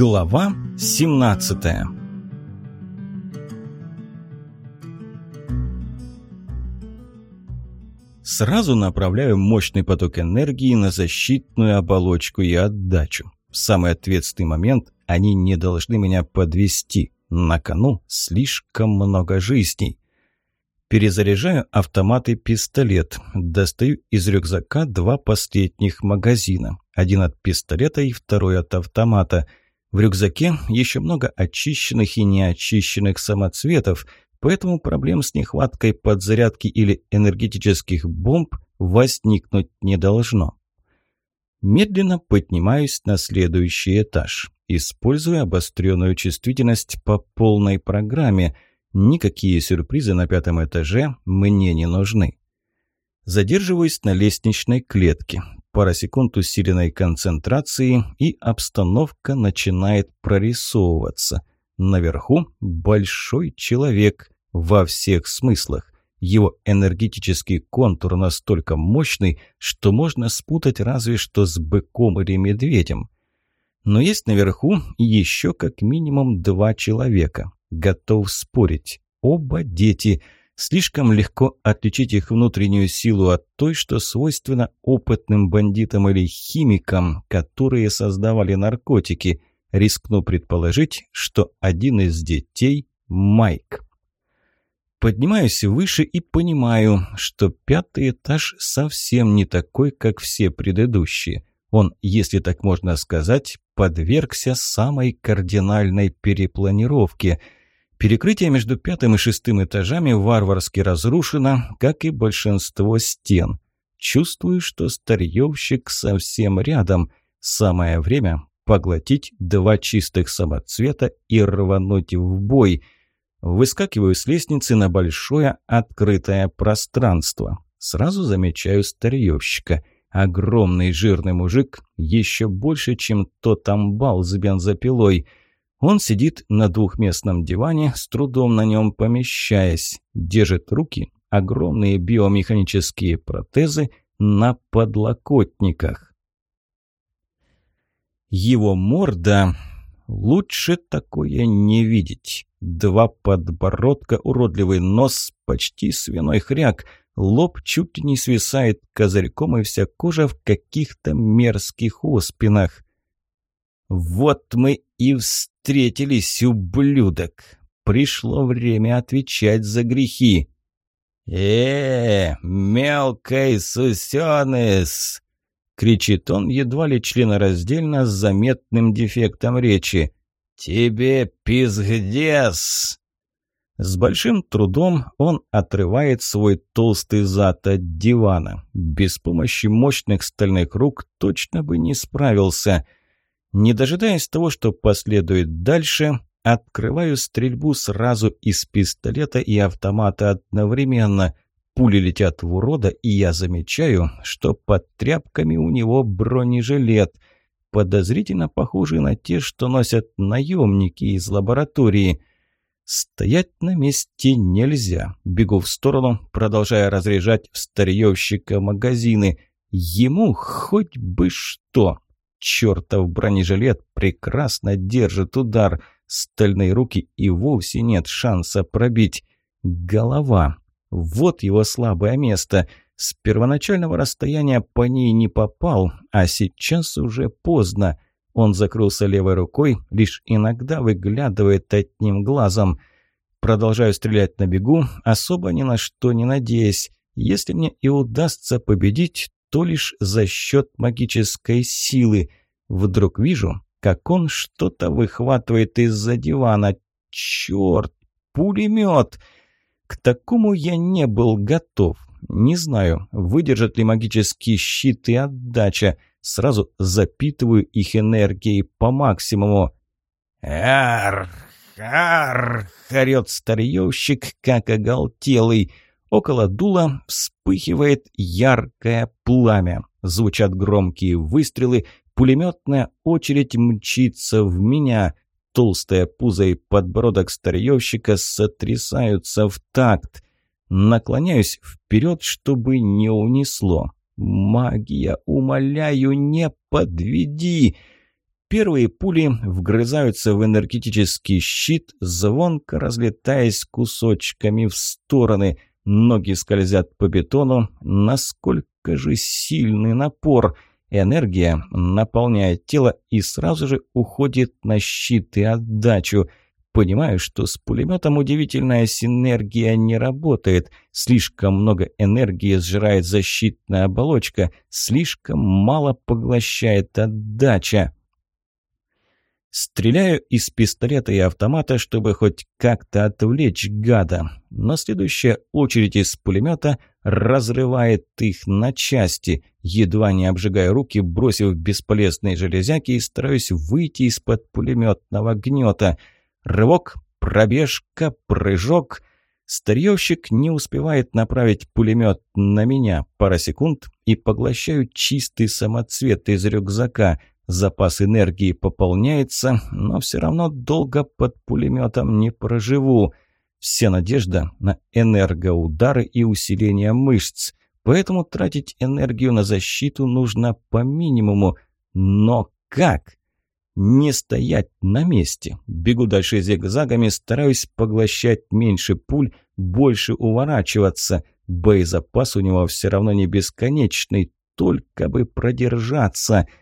Глава 17 Сразу направляю мощный поток энергии на защитную оболочку и отдачу. В самый ответственный момент они не должны меня подвести. На кону слишком много жизней. Перезаряжаю автомат и пистолет. Достаю из рюкзака два последних магазина. Один от пистолета и второй от автомата – в рюкзаке еще много очищенных и неочищенных самоцветов, поэтому проблем с нехваткой подзарядки или энергетических бомб возникнуть не должно. Медленно поднимаюсь на следующий этаж, используя обостренную чувствительность по полной программе. Никакие сюрпризы на пятом этаже мне не нужны. Задерживаюсь на лестничной клетке. Пара секунд усиленной концентрации, и обстановка начинает прорисовываться. Наверху большой человек во всех смыслах. Его энергетический контур настолько мощный, что можно спутать разве что с быком или медведем. Но есть наверху еще как минимум два человека. Готов спорить. Оба дети – Слишком легко отличить их внутреннюю силу от той, что свойственно опытным бандитам или химикам, которые создавали наркотики. Рискну предположить, что один из детей – Майк. Поднимаюсь выше и понимаю, что пятый этаж совсем не такой, как все предыдущие. Он, если так можно сказать, подвергся самой кардинальной перепланировке – Перекрытие между пятым и шестым этажами варварски разрушено, как и большинство стен. Чувствую, что старьевщик совсем рядом. Самое время поглотить два чистых самоцвета и рвануть в бой. Выскакиваю с лестницы на большое открытое пространство. Сразу замечаю старьевщика. Огромный жирный мужик, еще больше, чем тот амбал с бензопилой – он сидит на двухместном диване, с трудом на нем помещаясь, держит руки, огромные биомеханические протезы на подлокотниках. Его морда... Лучше такое не видеть. Два подбородка, уродливый нос, почти свиной хряк, лоб чуть не свисает козырьком и вся кожа в каких-то мерзких оспинах. «Вот мы и встретились, ублюдок! Пришло время отвечать за грехи!» «Э, мелкий сусеныс!» — кричит он едва ли членораздельно с заметным дефектом речи. «Тебе пизгдес!» С большим трудом он отрывает свой толстый зад от дивана. Без помощи мощных стальных рук точно бы не справился — не дожидаясь того, что последует дальше, открываю стрельбу сразу из пистолета и автомата одновременно. Пули летят в урода, и я замечаю, что под тряпками у него бронежилет, подозрительно похожий на те, что носят наемники из лаборатории. Стоять на месте нельзя. Бегу в сторону, продолжая разряжать в старьевщика магазины. Ему хоть бы что. Чертов бронежилет прекрасно держит удар. Стальные руки и вовсе нет шанса пробить. Голова. Вот его слабое место. С первоначального расстояния по ней не попал, а сейчас уже поздно. Он закрылся левой рукой, лишь иногда выглядывает одним глазом. Продолжаю стрелять на бегу, особо ни на что не надеясь. Если мне и удастся победить, то лишь за счет магической силы. Вдруг вижу, как он что-то выхватывает из-за дивана. Черт, пулемет! К такому я не был готов. Не знаю, выдержат ли магический щит и отдача. Сразу запитываю их энергией по максимуму. «Ар! Ар!» — орёт старьевщик, как оголтелый. Около дула вспыхивает яркое пламя. Звучат громкие выстрелы, пулеметная очередь мчится в меня. Толстая пузо и подбородок старьевщика сотрясаются в такт. Наклоняюсь вперед, чтобы не унесло. «Магия, умоляю, не подведи!» Первые пули вгрызаются в энергетический щит, звонко разлетаясь кусочками в стороны. Ноги скользят по бетону. Насколько же сильный напор! Энергия наполняет тело и сразу же уходит на щит и отдачу. Понимаю, что с пулеметом удивительная синергия не работает. Слишком много энергии сжирает защитная оболочка, слишком мало поглощает отдача. Стреляю из пистолета и автомата, чтобы хоть как-то отвлечь гада. Но следующая очередь из пулемета разрывает их на части. Едва не обжигая руки, бросив бесполезные железяки и стараюсь выйти из-под пулеметного гнета. Рывок, пробежка, прыжок. Старьевщик не успевает направить пулемет на меня. Пара секунд и поглощаю чистый самоцвет из рюкзака – Запас энергии пополняется, но все равно долго под пулеметом не проживу. Вся надежда на энергоудары и усиление мышц. Поэтому тратить энергию на защиту нужно по минимуму. Но как? Не стоять на месте. Бегу дальше зигзагами, стараюсь поглощать меньше пуль, больше уворачиваться. Боезапас у него все равно не бесконечный, только бы продержаться –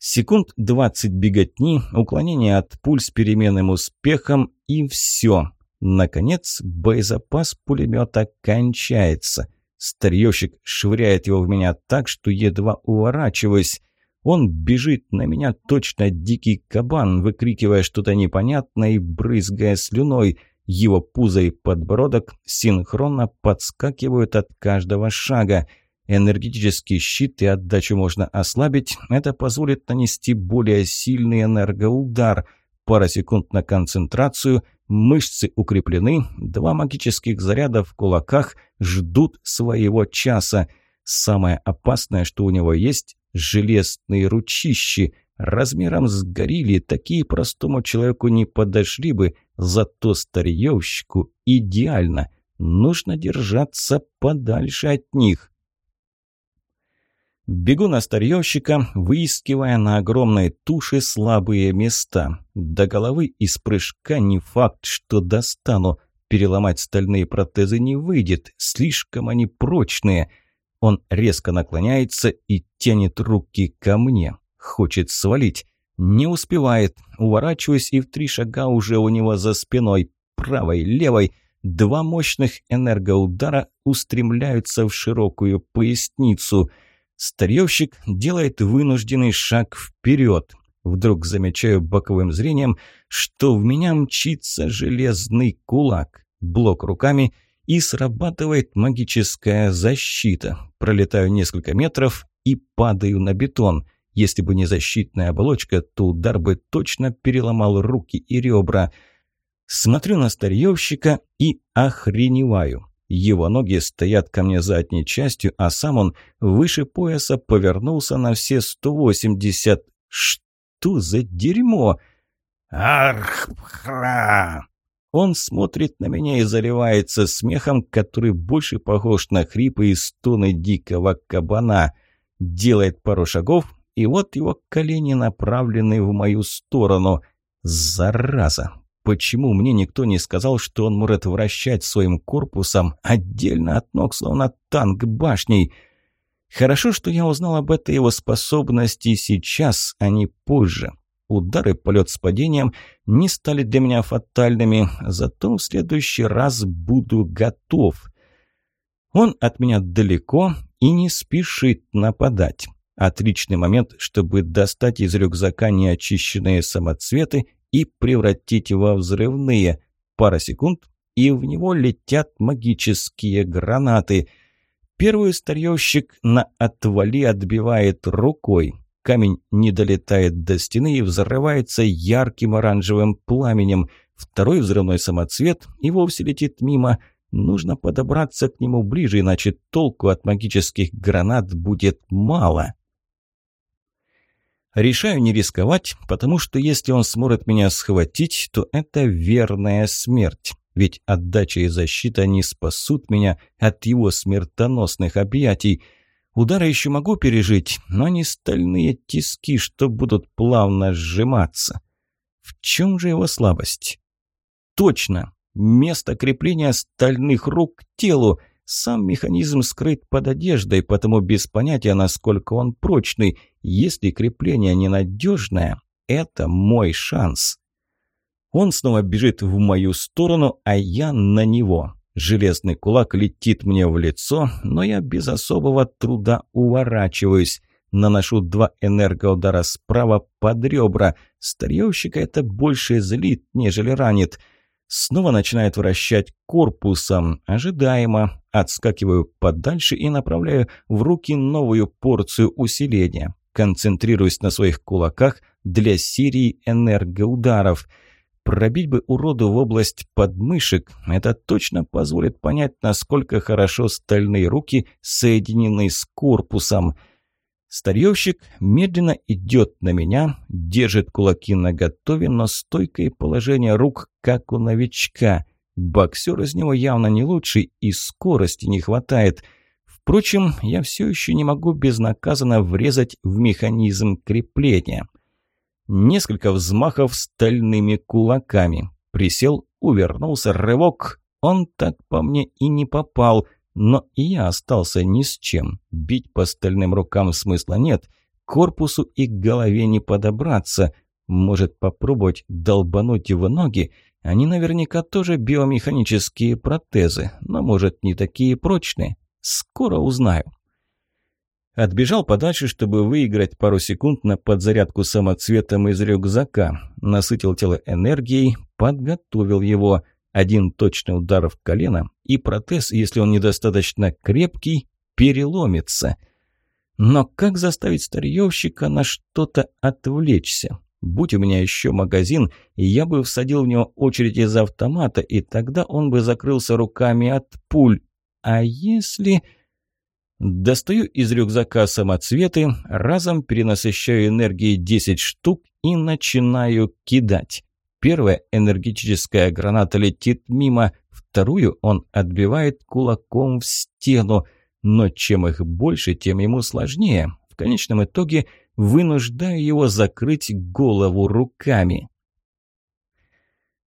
Секунд 20 беготни, уклонение от пуль с переменным успехом и все. Наконец, боезапас пулемета кончается. Старьевщик швыряет его в меня так, что едва уворачиваюсь. Он бежит на меня точно дикий кабан, выкрикивая что-то непонятное и брызгая слюной. Его пузо и подбородок синхронно подскакивают от каждого шага. Энергетический щит и отдачу можно ослабить. Это позволит нанести более сильный энергоудар. Пара секунд на концентрацию. Мышцы укреплены. Два магических заряда в кулаках ждут своего часа. Самое опасное, что у него есть – железные ручищи. Размером с горилли такие простому человеку не подошли бы, зато старьевщику идеально. Нужно держаться подальше от них. Бегу на старьевщика, выискивая на огромной туше слабые места. До головы из прыжка не факт, что достану. Переломать стальные протезы не выйдет, слишком они прочные. Он резко наклоняется и тянет руки ко мне. Хочет свалить. Не успевает. Уворачиваюсь, и в три шага уже у него за спиной, правой, левой. Два мощных энергоудара устремляются в широкую поясницу – Старьевщик делает вынужденный шаг вперед. Вдруг замечаю боковым зрением, что в меня мчится железный кулак. Блок руками и срабатывает магическая защита. Пролетаю несколько метров и падаю на бетон. Если бы не защитная оболочка, то удар бы точно переломал руки и ребра. Смотрю на старьевщика и охреневаю. Его ноги стоят ко мне задней частью, а сам он выше пояса повернулся на все 180. Что за дерьмо? Архра! Он смотрит на меня и заливается смехом, который больше похож на хрипы и стоны дикого кабана. Делает пару шагов, и вот его колени направлены в мою сторону. Зараза! Почему мне никто не сказал, что он может вращать своим корпусом отдельно от ног, словно танк башней? Хорошо, что я узнал об этой его способности сейчас, а не позже. Удары, полет с падением не стали для меня фатальными, зато в следующий раз буду готов. Он от меня далеко и не спешит нападать. Отличный момент, чтобы достать из рюкзака неочищенные самоцветы и превратить во взрывные. Пара секунд, и в него летят магические гранаты. Первый старьевщик на отвали отбивает рукой. Камень не долетает до стены и взрывается ярким оранжевым пламенем. Второй взрывной самоцвет и вовсе летит мимо. Нужно подобраться к нему ближе, иначе толку от магических гранат будет мало. Решаю не рисковать, потому что если он сможет меня схватить, то это верная смерть. Ведь отдача и защита не спасут меня от его смертоносных объятий. Удары еще могу пережить, но не стальные тиски, что будут плавно сжиматься. В чем же его слабость? Точно! Место крепления стальных рук к телу. Сам механизм скрыт под одеждой, потому без понятия, насколько он прочный. Если крепление ненадежное, это мой шанс. Он снова бежит в мою сторону, а я на него. Железный кулак летит мне в лицо, но я без особого труда уворачиваюсь. Наношу два энергоудара справа под ребра. Старьевщика это больше злит, нежели ранит. Снова начинает вращать корпусом. Ожидаемо. Отскакиваю подальше и направляю в руки новую порцию усиления. Концентрируюсь на своих кулаках для серии энергоударов – Пробить бы уроду в область подмышек, это точно позволит понять, насколько хорошо стальные руки соединены с корпусом. Старьевщик медленно идет на меня, держит кулаки наготове, но стойкое положение рук, как у новичка. Боксер из него явно не лучший и скорости не хватает. Впрочем, я все еще не могу безнаказанно врезать в механизм крепления. Несколько взмахов стальными кулаками. Присел, увернулся, рывок. Он так по мне и не попал, но и я остался ни с чем. Бить по стальным рукам смысла нет. Корпусу и голове не подобраться. Может попробовать долбануть его ноги? Они наверняка тоже биомеханические протезы, но, может, не такие прочные. Скоро узнаю. Отбежал подальше, чтобы выиграть пару секунд на подзарядку самоцветом из рюкзака. Насытил тело энергией, подготовил его. Один точный удар в колено, и протез, если он недостаточно крепкий, переломится. Но как заставить старьевщика на что-то отвлечься? Будь у меня еще магазин, я бы всадил в него очередь из автомата, и тогда он бы закрылся руками от пуль. А если... Достаю из рюкзака самоцветы, разом перенасыщаю энергией 10 штук и начинаю кидать. Первая энергетическая граната летит мимо, вторую он отбивает кулаком в стену. Но чем их больше, тем ему сложнее. В конечном итоге вынуждаю его закрыть голову руками.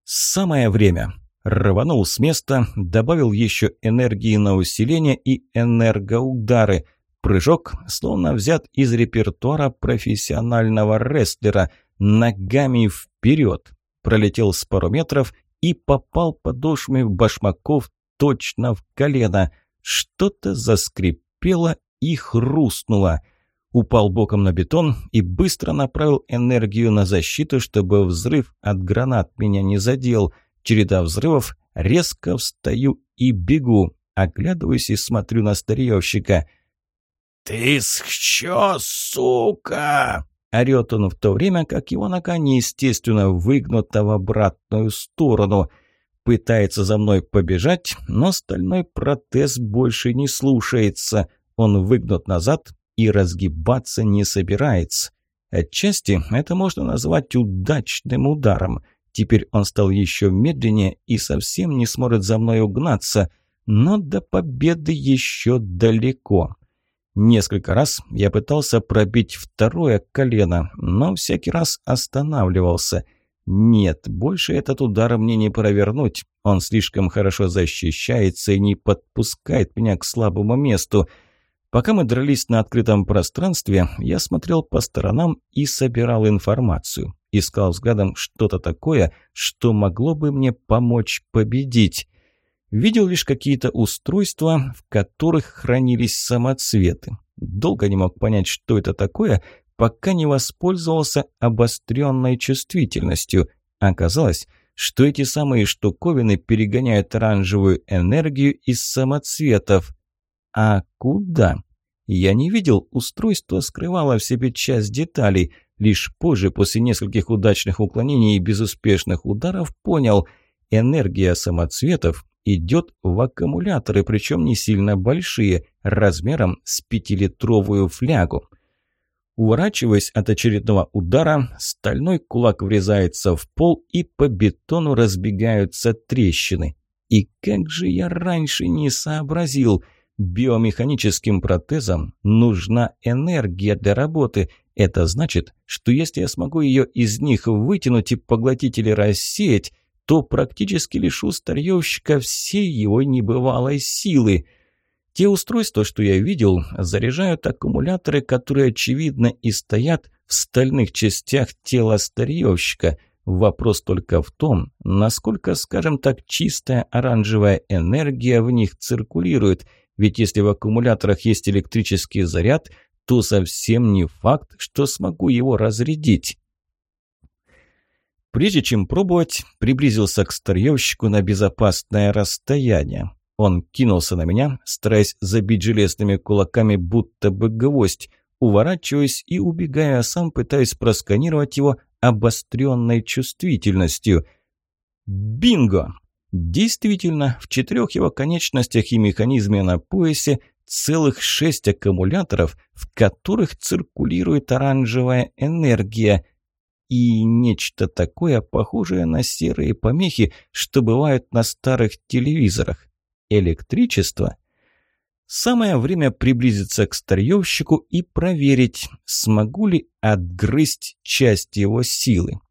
Самое время. Рванул с места, добавил еще энергии на усиление и энергоудары. Прыжок словно взят из репертуара профессионального рестлера. Ногами вперед. Пролетел с пару метров и попал подошвами башмаков точно в колено. Что-то заскрипело и хрустнуло. Упал боком на бетон и быстро направил энергию на защиту, чтобы взрыв от гранат меня не задел – Череда взрывов, резко встаю и бегу. Оглядываюсь и смотрю на старьевщика. «Ты чё, сука?» Орёт он в то время, как его нога неестественно выгнута в обратную сторону. Пытается за мной побежать, но стальной протез больше не слушается. Он выгнут назад и разгибаться не собирается. Отчасти это можно назвать удачным ударом. Теперь он стал еще медленнее и совсем не сможет за мной угнаться, но до победы еще далеко. Несколько раз я пытался пробить второе колено, но всякий раз останавливался. Нет, больше этот удар мне не провернуть. Он слишком хорошо защищается и не подпускает меня к слабому месту. Пока мы дрались на открытом пространстве, я смотрел по сторонам и собирал информацию. Искал взглядом что-то такое, что могло бы мне помочь победить. Видел лишь какие-то устройства, в которых хранились самоцветы. Долго не мог понять, что это такое, пока не воспользовался обостренной чувствительностью. Оказалось, что эти самые штуковины перегоняют оранжевую энергию из самоцветов. А куда? Я не видел, устройство скрывало в себе часть деталей – Лишь позже, после нескольких удачных уклонений и безуспешных ударов, понял – энергия самоцветов идет в аккумуляторы, причем не сильно большие, размером с пятилитровую флягу. Уворачиваясь от очередного удара, стальной кулак врезается в пол и по бетону разбегаются трещины. И как же я раньше не сообразил – биомеханическим протезам нужна энергия для работы. Это значит, что если я смогу ее из них вытянуть и поглотить или рассеять, то практически лишу старьевщика всей его небывалой силы. Те устройства, что я видел, заряжают аккумуляторы, которые, очевидно, и стоят в стальных частях тела старьевщика. Вопрос только в том, насколько, скажем так, чистая оранжевая энергия в них циркулирует, ведь если в аккумуляторах есть электрический заряд, то совсем не факт, что смогу его разрядить. Прежде чем пробовать, приблизился к старьевщику на безопасное расстояние. Он кинулся на меня, стараясь забить железными кулаками, будто бы гвоздь, уворачиваясь и убегая, а сам пытаясь просканировать его обостренной чувствительностью. Бинго! Действительно, в четырех его конечностях и механизме на поясе целых шесть аккумуляторов, в которых циркулирует оранжевая энергия и нечто такое, похожее на серые помехи, что бывают на старых телевизорах. Электричество? Самое время приблизиться к старьевщику и проверить, смогу ли отгрызть часть его силы.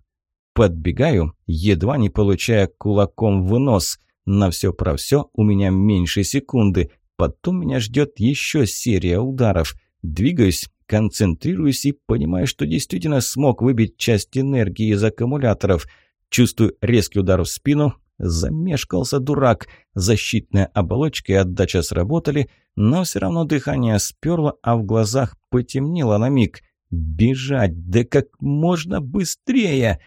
Подбегаю, едва не получая кулаком в нос. На все про все у меня меньше секунды. Потом меня ждет еще серия ударов. Двигаюсь, концентрируюсь и понимаю, что действительно смог выбить часть энергии из аккумуляторов. Чувствую резкий удар в спину, Замешкался дурак. Защитная оболочка и отдача сработали, но все равно дыхание сперло, а в глазах потемнело на миг. Бежать, да как можно быстрее!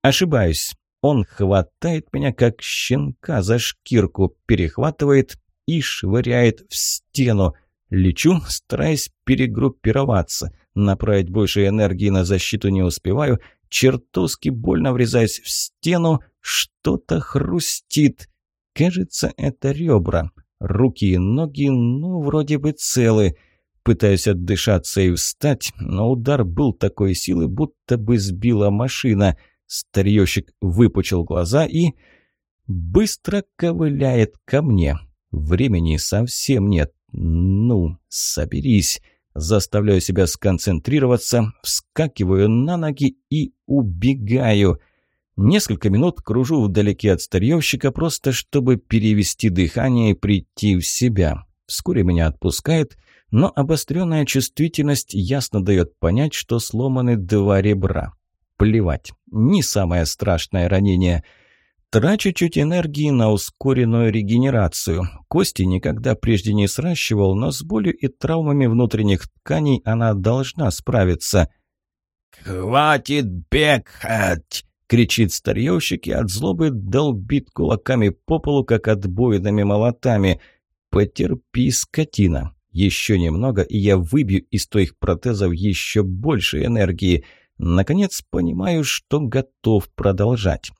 Ошибаюсь. Он хватает меня, как щенка за шкирку, перехватывает и швыряет в стену. Лечу, стараясь перегруппироваться. Направить больше энергии на защиту не успеваю. Чертовски больно врезаясь в стену, что-то хрустит. Кажется, это ребра. Руки и ноги, ну, вроде бы целы. Пытаюсь отдышаться и встать, но удар был такой силы, будто бы сбила машина. Старьёщик выпучил глаза и... Быстро ковыляет ко мне. Времени совсем нет. Ну, соберись. Заставляю себя сконцентрироваться, вскакиваю на ноги и убегаю. Несколько минут кружу вдалеке от старьевщика, просто чтобы перевести дыхание и прийти в себя. Вскоре меня отпускает, но обостренная чувствительность ясно дает понять, что сломаны два ребра. Плевать, не самое страшное ранение. Трачу чуть энергии на ускоренную регенерацию. Кости никогда прежде не сращивал, но с болью и травмами внутренних тканей она должна справиться. «Хватит бегать!» кричит старьевщик и от злобы долбит кулаками по полу, как отбойными молотами. «Потерпи, скотина. Еще немного, и я выбью из твоих протезов еще больше энергии. Наконец понимаю, что готов продолжать».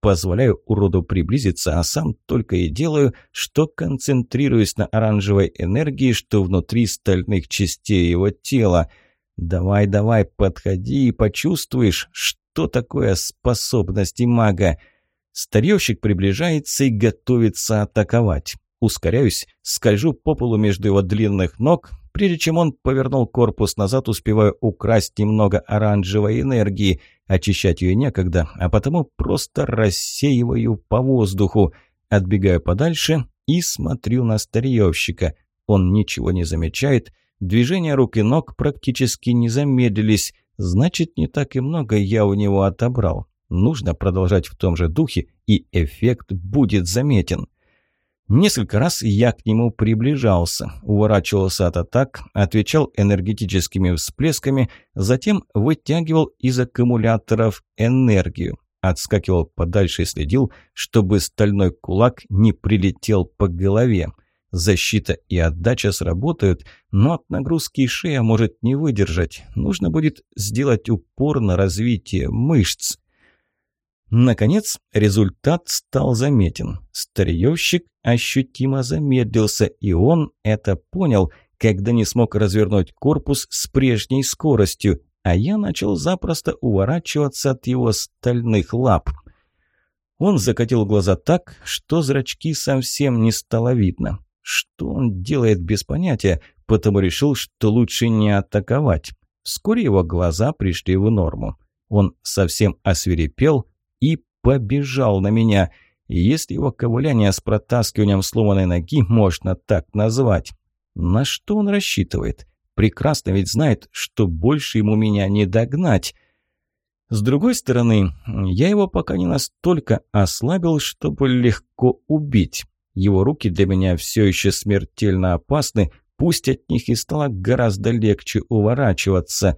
Позволяю уроду приблизиться, а сам только и делаю, что концентрируюсь на оранжевой энергии, что внутри стальных частей его тела. «Давай, давай, подходи и почувствуешь, что такое способности мага. Старьевщик приближается и готовится атаковать. Ускоряюсь, скольжу по полу между его длинных ног. Прежде чем он повернул корпус назад, успеваю украсть немного оранжевой энергии. Очищать ее некогда, а потому просто рассеиваю по воздуху. Отбегаю подальше и смотрю на старьевщика. Он ничего не замечает. Движения рук и ног практически не замедлились. Значит, не так и много я у него отобрал. Нужно продолжать в том же духе, и эффект будет заметен. Несколько раз я к нему приближался, уворачивался от атак, отвечал энергетическими всплесками, затем вытягивал из аккумуляторов энергию. Отскакивал подальше и следил, чтобы стальной кулак не прилетел по голове. Защита и отдача сработают, но от нагрузки шея может не выдержать. Нужно будет сделать упор на развитие мышц. Наконец, результат стал заметен. Старьевщик ощутимо замедлился, и он это понял, когда не смог развернуть корпус с прежней скоростью, а я начал запросто уворачиваться от его стальных лап. Он закатил глаза так, что зрачки совсем не стало видно. Что он делает без понятия, потому решил, что лучше не атаковать. Вскоре его глаза пришли в норму. Он совсем осверепел и побежал на меня. Если его ковыляние с протаскиванием сломанной ноги можно так назвать. На что он рассчитывает? Прекрасно ведь знает, что больше ему меня не догнать. С другой стороны, я его пока не настолько ослабил, чтобы легко убить. Его руки для меня все еще смертельно опасны, пусть от них и стало гораздо легче уворачиваться.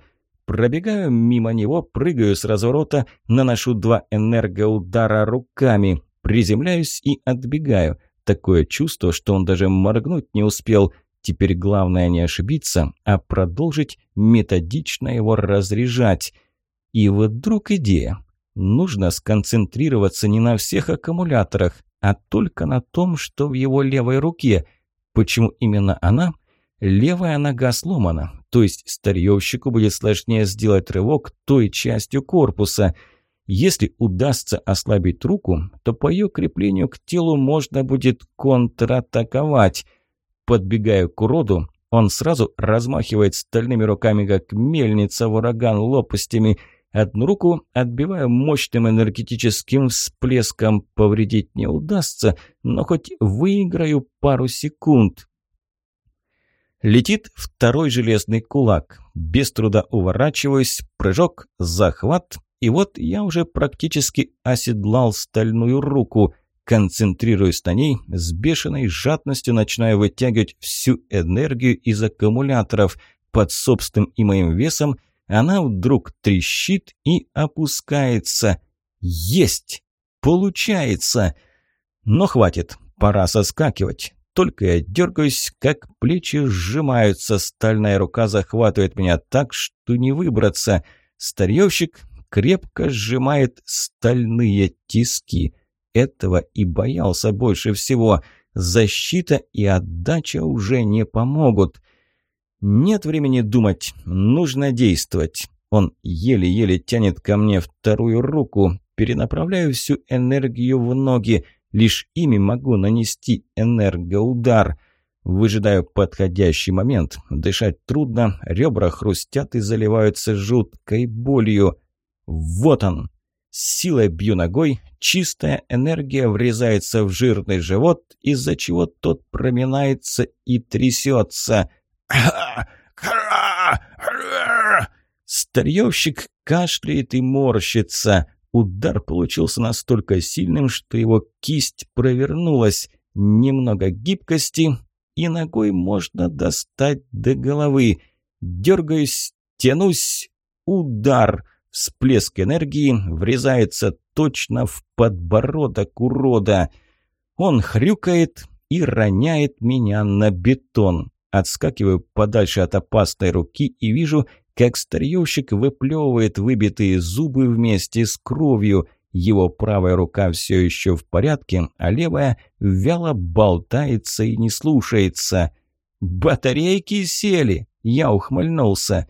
Пробегаю мимо него, прыгаю с разворота, наношу два энергоудара руками, приземляюсь и отбегаю. Такое чувство, что он даже моргнуть не успел. Теперь главное не ошибиться, а продолжить методично его разряжать. И вдруг идея. Нужно сконцентрироваться не на всех аккумуляторах, а только на том, что в его левой руке. Почему именно она? Левая нога сломана, то есть старьевщику будет сложнее сделать рывок той частью корпуса. Если удастся ослабить руку, то по ее креплению к телу можно будет контратаковать. Подбегаю к уроду, он сразу размахивает стальными руками, как мельница в ураган лопастями – Одну руку отбиваю мощным энергетическим всплеском. Повредить не удастся, но хоть выиграю пару секунд. Летит второй железный кулак. Без труда уворачиваюсь, прыжок, захват, и вот я уже практически оседлал стальную руку. Концентрируюсь на ней, с бешеной жадностью начинаю вытягивать всю энергию из аккумуляторов. Под собственным и моим весом – она вдруг трещит и опускается. Есть! Получается! Но хватит, пора соскакивать. Только я дергаюсь, как плечи сжимаются, стальная рука захватывает меня так, что не выбраться. Старьевщик крепко сжимает стальные тиски. Этого и боялся больше всего. Защита и отдача уже не помогут. Нет времени думать, нужно действовать. Он еле-еле тянет ко мне вторую руку. Перенаправляю всю энергию в ноги. Лишь ими могу нанести энергоудар. Выжидаю подходящий момент. Дышать трудно, ребра хрустят и заливаются жуткой болью. Вот он. С силой бью ногой, чистая энергия врезается в жирный живот, из-за чего тот проминается и трясется. Старьевщик кашляет и морщится. Удар получился настолько сильным, что его кисть провернулась. Немного гибкости, и ногой можно достать до головы. Дергаюсь, тянусь. Удар. Всплеск энергии врезается точно в подбородок урода. Он хрюкает и роняет меня на бетон. Отскакиваю подальше от опасной руки и вижу, как старьевщик выплевывает выбитые зубы вместе с кровью. Его правая рука все еще в порядке, а левая вяло болтается и не слушается. «Батарейки сели!» Я ухмыльнулся.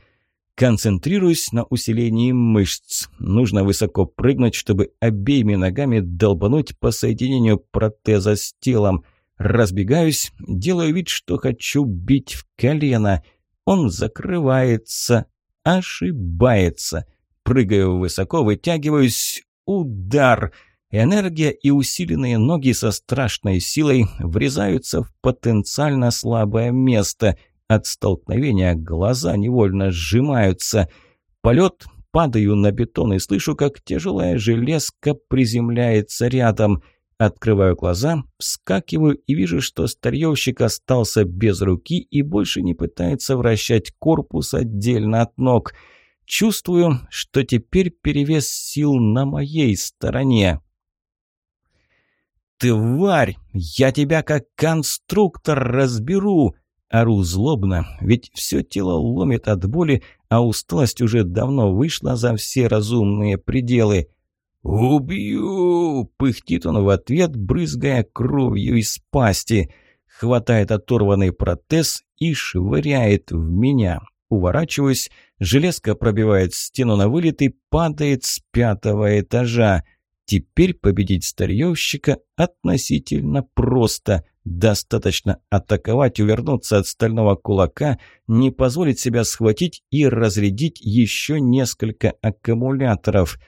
Концентрируюсь на усилении мышц. Нужно высоко прыгнуть, чтобы обеими ногами долбануть по соединению протеза с телом – Разбегаюсь, делаю вид, что хочу бить в колено. Он закрывается, ошибается. Прыгаю высоко, вытягиваюсь. Удар! Энергия и усиленные ноги со страшной силой врезаются в потенциально слабое место. От столкновения глаза невольно сжимаются. Полет, падаю на бетон и слышу, как тяжелая железка приземляется рядом – Открываю глаза, вскакиваю и вижу, что старьевщик остался без руки и больше не пытается вращать корпус отдельно от ног. Чувствую, что теперь перевес сил на моей стороне. «Тварь! Я тебя как конструктор разберу!» Ору злобно, ведь все тело ломит от боли, а усталость уже давно вышла за все разумные пределы. «Убью!» – пыхтит он в ответ, брызгая кровью из пасти. Хватает оторванный протез и швыряет в меня. Уворачиваюсь, железка пробивает стену на вылет и падает с пятого этажа. Теперь победить старьевщика относительно просто. Достаточно атаковать, увернуться от стального кулака, не позволить себя схватить и разрядить еще несколько аккумуляторов.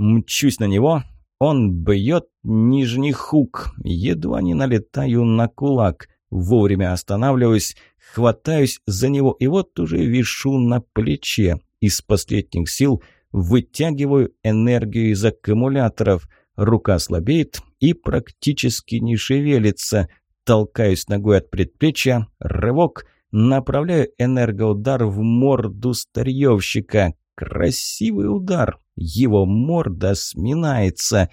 Мчусь на него, он бьет нижний хук, едва не налетаю на кулак. Вовремя останавливаюсь, хватаюсь за него и вот уже вишу на плече. Из последних сил вытягиваю энергию из аккумуляторов. Рука слабеет и практически не шевелится. Толкаюсь ногой от предплечья, рывок, направляю энергоудар в морду старьевщика. Красивый удар, его морда сминается.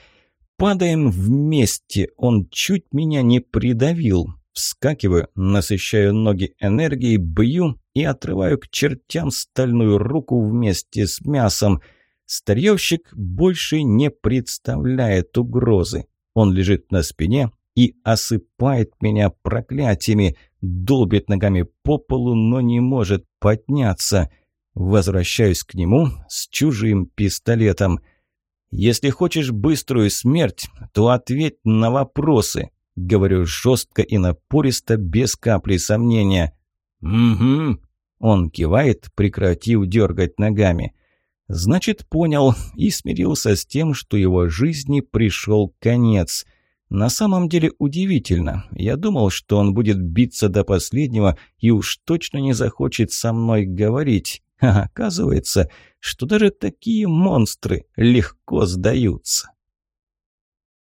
Падаем вместе, он чуть меня не придавил. Вскакиваю, насыщаю ноги энергией, бью и отрываю к чертям стальную руку вместе с мясом. Старьевщик больше не представляет угрозы. Он лежит на спине и осыпает меня проклятиями, долбит ногами по полу, но не может подняться. Возвращаюсь к нему с чужим пистолетом. «Если хочешь быструю смерть, то ответь на вопросы», Говорю жестко и напористо, без капли сомнения. «Угу». Он кивает, прекратив дергать ногами. Значит, понял и смирился с тем, что его жизни пришел конец. На самом деле удивительно. Я думал, что он будет биться до последнего и уж точно не захочет со мной говорить. А оказывается, что даже такие монстры легко сдаются.